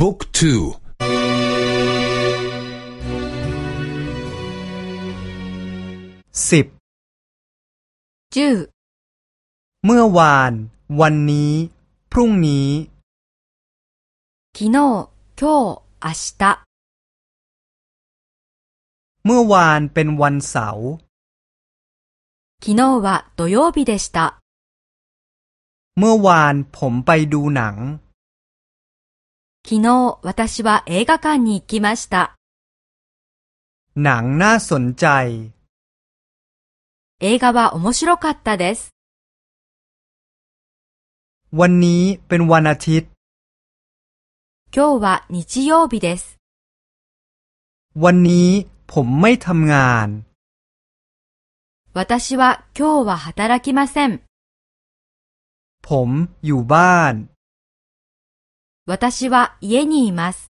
บุ๊กทูสิบเมื่อวาน วันนี้ พรุ่งนี้昨日今日明日เมื่อวานเป็นวันเสาร์昨日は土曜日でしたเมื่อวานผมไปดูหนัง 昨日私は映画館に行きました。หนังน่าสนใจ映画は面白かったです。วันนี้เป็นวันอาทิตย์今日は日曜日です。วันนี้ผมไม่ทำงาน私は今日は働きません。ผมอยู่บ้าน 私は家にいます。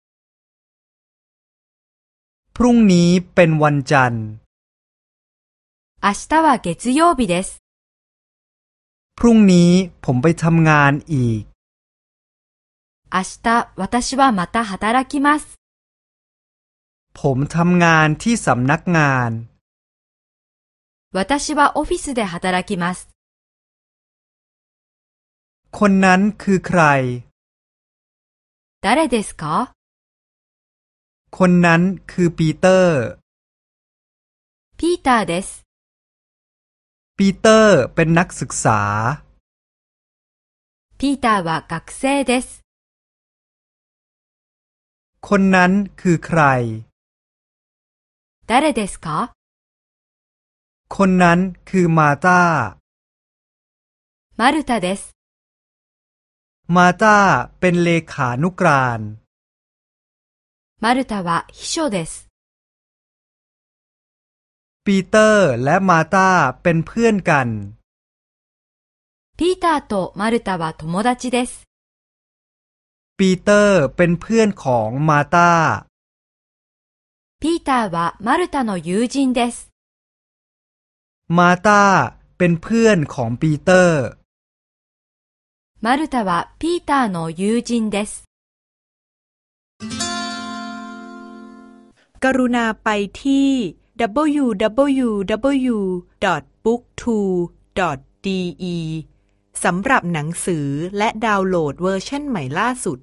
พรุ่งนี้เป็นวันจันทร์明日は月曜日です。พรุ่งนี้ผมไปทำงานอีก明日私はまた働きます。ผมทำงานที่สำนักงาน私はオフィスで働きます。คนนั้นคือใคร 誰ですか？こんなんくピーターピーターです。ピーターは学生です。こんなんくくらい誰ですか？こんなんくマーマルタです。 มาตาเป็นเลขานุกราน มารุตาวะฮิโชเดสปีเตอร์และมาตาเป็นเพื่อนกันปีเตอร์とマルタは友達ですปีเตอร์เป็นเพื่อนของมาตาปีเตอร์はマルタの友人ですมาตาเป็นเพื่อนของปีเตอร์ マルタはピーターの友人です。กรุณาไปที่ www.booktwo.de สำหรับหนังสือและดาวน์โหลดเวอร์ชันใหม่ล่าสุด